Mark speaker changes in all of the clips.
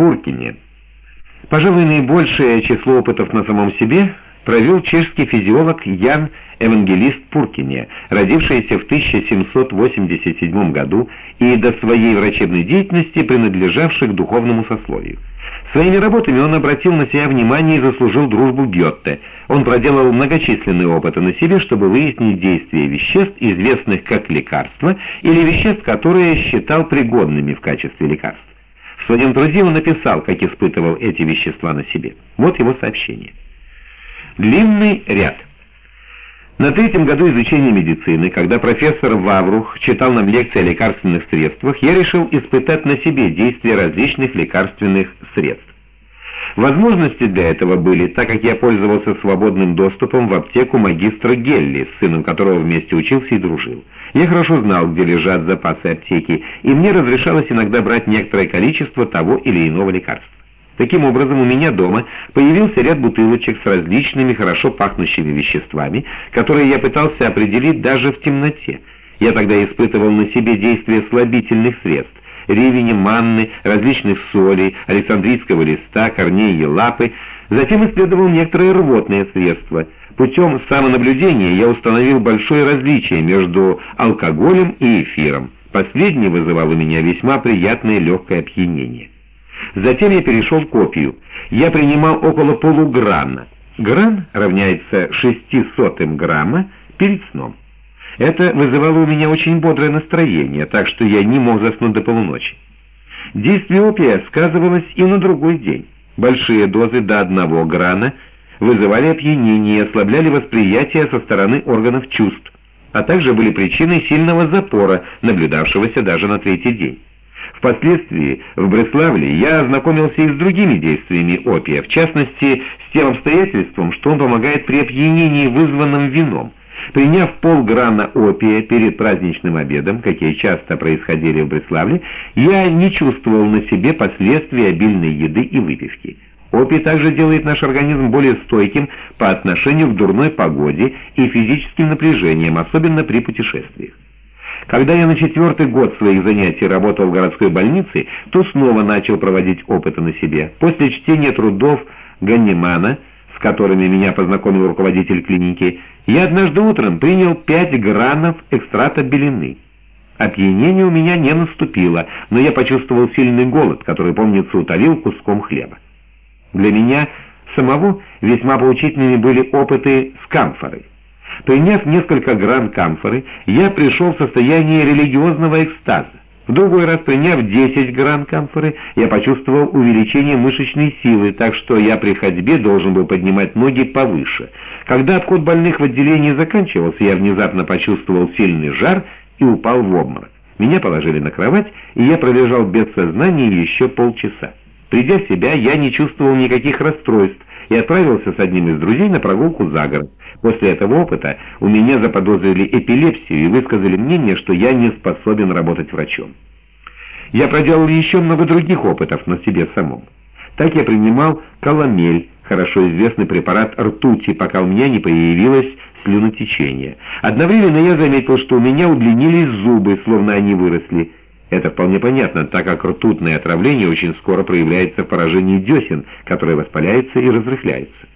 Speaker 1: Пуркине. Пожалуй, наибольшее число опытов на самом себе провел чешский физиолог Ян Евангелист Пуркине, родившийся в 1787 году и до своей врачебной деятельности принадлежавший к духовному сословию. Своими работами он обратил на себя внимание и заслужил дружбу Гетте. Он проделал многочисленные опыты на себе, чтобы выяснить действие веществ, известных как лекарства, или веществ, которые считал пригодными в качестве лекарств. Труде он написал, как испытывал эти вещества на себе. Вот его сообщение. Длинный ряд. На третьем году изучения медицины, когда профессор Ваврух читал нам лекции о лекарственных средствах, я решил испытать на себе действие различных лекарственных средств. Возможности для этого были, так как я пользовался свободным доступом в аптеку магистра Гелли, с сыном которого вместе учился и дружил. Я хорошо знал, где лежат запасы аптеки, и мне разрешалось иногда брать некоторое количество того или иного лекарства. Таким образом, у меня дома появился ряд бутылочек с различными хорошо пахнущими веществами, которые я пытался определить даже в темноте. Я тогда испытывал на себе действие слабительных средств, ревени, манны, различных солей, александрийского листа, корней и лапы, затем исследовал некоторые рвотные средства. Путем самонаблюдения я установил большое различие между алкоголем и эфиром. Последний вызывал у меня весьма приятное легкое опьянение. Затем я перешел к копию. Я принимал около полуграна. Гран равняется шестисотым грамма перед сном. Это вызывало у меня очень бодрое настроение, так что я не мог заснуть до полуночи. Действие опия сказывалось и на другой день. Большие дозы до одного грана вызывали опьянение и ослабляли восприятие со стороны органов чувств, а также были причиной сильного запора, наблюдавшегося даже на третий день. Впоследствии в Бреславле я ознакомился и с другими действиями опия, в частности, с тем обстоятельством, что он помогает при опьянении, вызванном вином. Приняв полграна опия перед праздничным обедом, какие часто происходили в Бреславле, я не чувствовал на себе последствий обильной еды и выпивки. Опий также делает наш организм более стойким по отношению к дурной погоде и физическим напряжениям, особенно при путешествиях. Когда я на четвертый год своих занятий работал в городской больнице, то снова начал проводить опыты на себе. После чтения трудов Ганнимана, которыми меня познакомил руководитель клиники, я однажды утром принял 5 гранов экстрата белины. Опьянение у меня не наступило, но я почувствовал сильный голод, который, помнится, утолил куском хлеба. Для меня самого весьма поучительными были опыты с камфорой. Приняв несколько грамм камфоры, я пришел в состояние религиозного экстаза. В другой раз, приняв 10 грамм камфоры, я почувствовал увеличение мышечной силы, так что я при ходьбе должен был поднимать ноги повыше. Когда обход больных в отделении заканчивался, я внезапно почувствовал сильный жар и упал в обморок. Меня положили на кровать, и я пролежал без сознания еще полчаса. Придя в себя, я не чувствовал никаких расстройств и отправился с одним из друзей на прогулку за город. После этого опыта у меня заподозрили эпилепсию и высказали мнение, что я не способен работать врачом. Я проделал еще много других опытов на себе самом. Так я принимал каламель, хорошо известный препарат ртути, пока у меня не появилось слюнотечение. Одновременно я заметил, что у меня удлинились зубы, словно они выросли. Это вполне понятно, так как ртутное отравление очень скоро проявляется в поражении десен, которое воспаляется и разрыхляется.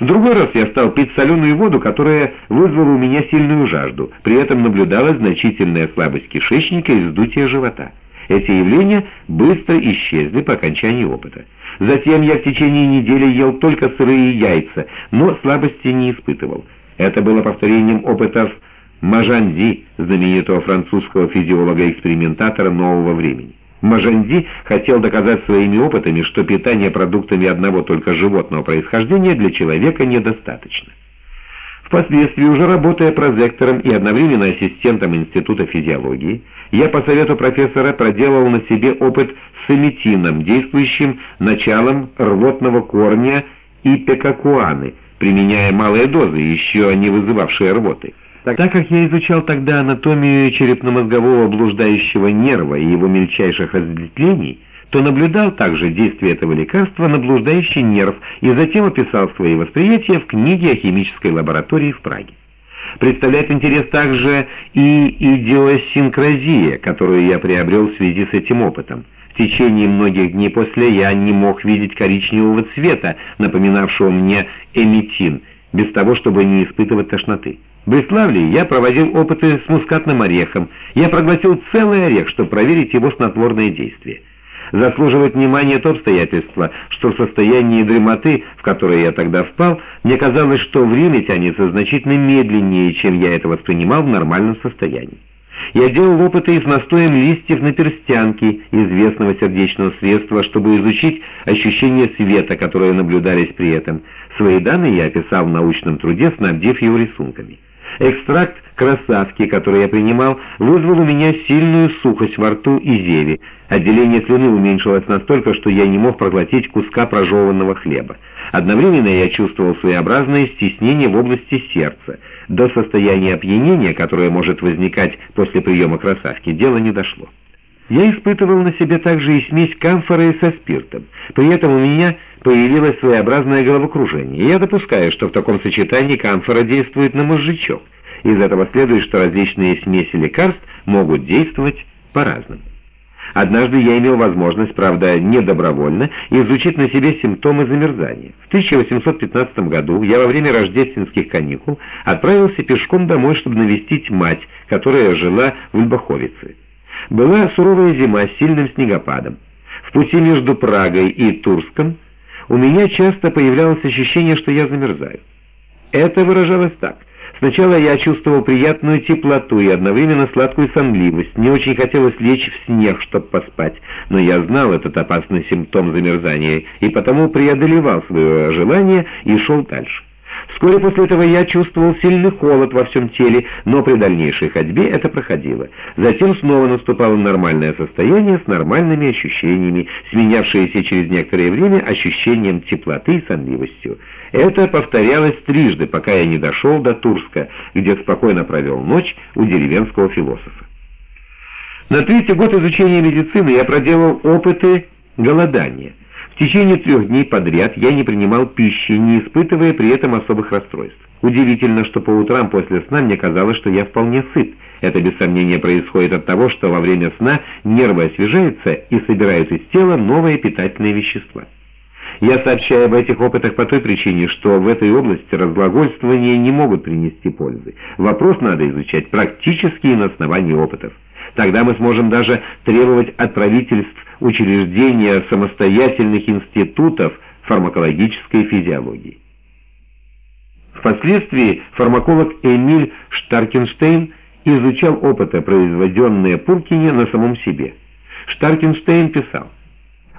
Speaker 1: В другой раз я стал пить соленую воду, которая вызвала у меня сильную жажду. При этом наблюдалась значительная слабость кишечника и вздутие живота. Эти явления быстро исчезли по окончании опыта. Затем я в течение недели ел только сырые яйца, но слабости не испытывал. Это было повторением опытов Мажанди, знаменитого французского физиолога-экспериментатора нового времени. Мажанди хотел доказать своими опытами, что питание продуктами одного только животного происхождения для человека недостаточно. Впоследствии, уже работая прозектором и одновременно ассистентом Института физиологии, я по совету профессора проделал на себе опыт с эмитином, действующим началом рвотного корня и пекакуаны, применяя малые дозы, еще не вызывавшие рвоты. Так, как я изучал тогда анатомию черепно-мозгового блуждающего нерва и его мельчайших разветвлений, то наблюдал также действие этого лекарства на блуждающий нерв и затем описал свои восприятия в книге о химической лаборатории в Праге. Представляет интерес также и идиосинкразия, которую я приобрел в связи с этим опытом. В течение многих дней после я не мог видеть коричневого цвета, напоминавшего мне эметин, без того, чтобы не испытывать тошноты. В Бреславле я проводил опыты с мускатным орехом. Я проглотил целый орех, чтобы проверить его снотворное действие. Заслуживает внимания то обстоятельство, что в состоянии дремоты, в которое я тогда впал, мне казалось, что время тянется значительно медленнее, чем я это воспринимал в нормальном состоянии. Я делал опыты и с настоем листьев на перстянке известного сердечного средства, чтобы изучить ощущение света, которые наблюдались при этом. Свои данные я описал в научном труде, снабдив его рисунками. Экстракт красавки, который я принимал, вызвал у меня сильную сухость во рту и зеве. Отделение слюны уменьшилось настолько, что я не мог проглотить куска прожеванного хлеба. Одновременно я чувствовал своеобразное стеснение в области сердца. До состояния опьянения, которое может возникать после приема красавки, дело не дошло. Я испытывал на себе также и смесь камфоры со спиртом. При этом у меня появилось своеобразное головокружение. Я допускаю, что в таком сочетании камфора действует на мозжечок. Из этого следует, что различные смеси лекарств могут действовать по-разному. Однажды я имел возможность, правда, не добровольно, изучить на себе симптомы замерзания. В 1815 году я во время рождественских каникул отправился пешком домой, чтобы навестить мать, которая жила в Ульбаховице. Была суровая зима с сильным снегопадом. В пути между Прагой и Турском у меня часто появлялось ощущение, что я замерзаю. Это выражалось так. Сначала я чувствовал приятную теплоту и одновременно сладкую сонливость. Мне очень хотелось лечь в снег, чтобы поспать, но я знал этот опасный симптом замерзания и потому преодолевал свое желание и шел дальше. Вскоре после этого я чувствовал сильный холод во всем теле, но при дальнейшей ходьбе это проходило. Затем снова наступало нормальное состояние с нормальными ощущениями, сменявшееся через некоторое время ощущением теплоты и сонливостью. Это повторялось трижды, пока я не дошел до Турска, где спокойно провел ночь у деревенского философа. На третий год изучения медицины я проделал опыты голодания – в течение трех дней подряд я не принимал пищи, не испытывая при этом особых расстройств. Удивительно, что по утрам после сна мне казалось, что я вполне сыт. Это без сомнения происходит от того, что во время сна нервы освежаются и собирают из тела новые питательные вещества. Я сообщаю об этих опытах по той причине, что в этой области разглагольствования не могут принести пользы. Вопрос надо изучать практически на основании опытов. Тогда мы сможем даже требовать от правительств учреждения самостоятельных институтов фармакологической физиологии. Впоследствии фармаколог Эмиль Штаркенштейн изучал опыты, произведенные Пуркине на самом себе. Штаркенштейн писал,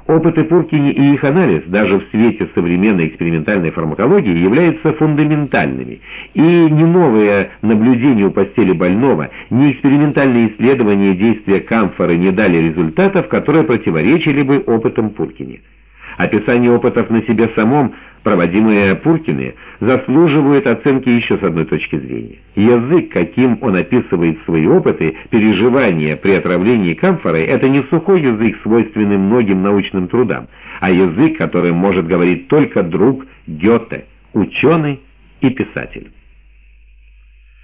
Speaker 1: Опыты Пуркини и их анализ даже в свете современной экспериментальной фармакологии являются фундаментальными, и ни новые наблюдения у постели больного, ни экспериментальные исследования действия камфоры не дали результатов, которые противоречили бы опытам Пуркини. Описание опытов на себе самом, проводимые Пуркины, заслуживают оценки еще с одной точки зрения. Язык, каким он описывает свои опыты, переживания при отравлении камфорой, это не сухой язык, свойственный многим научным трудам, а язык, которым может говорить только друг Гёте, ученый и писатель.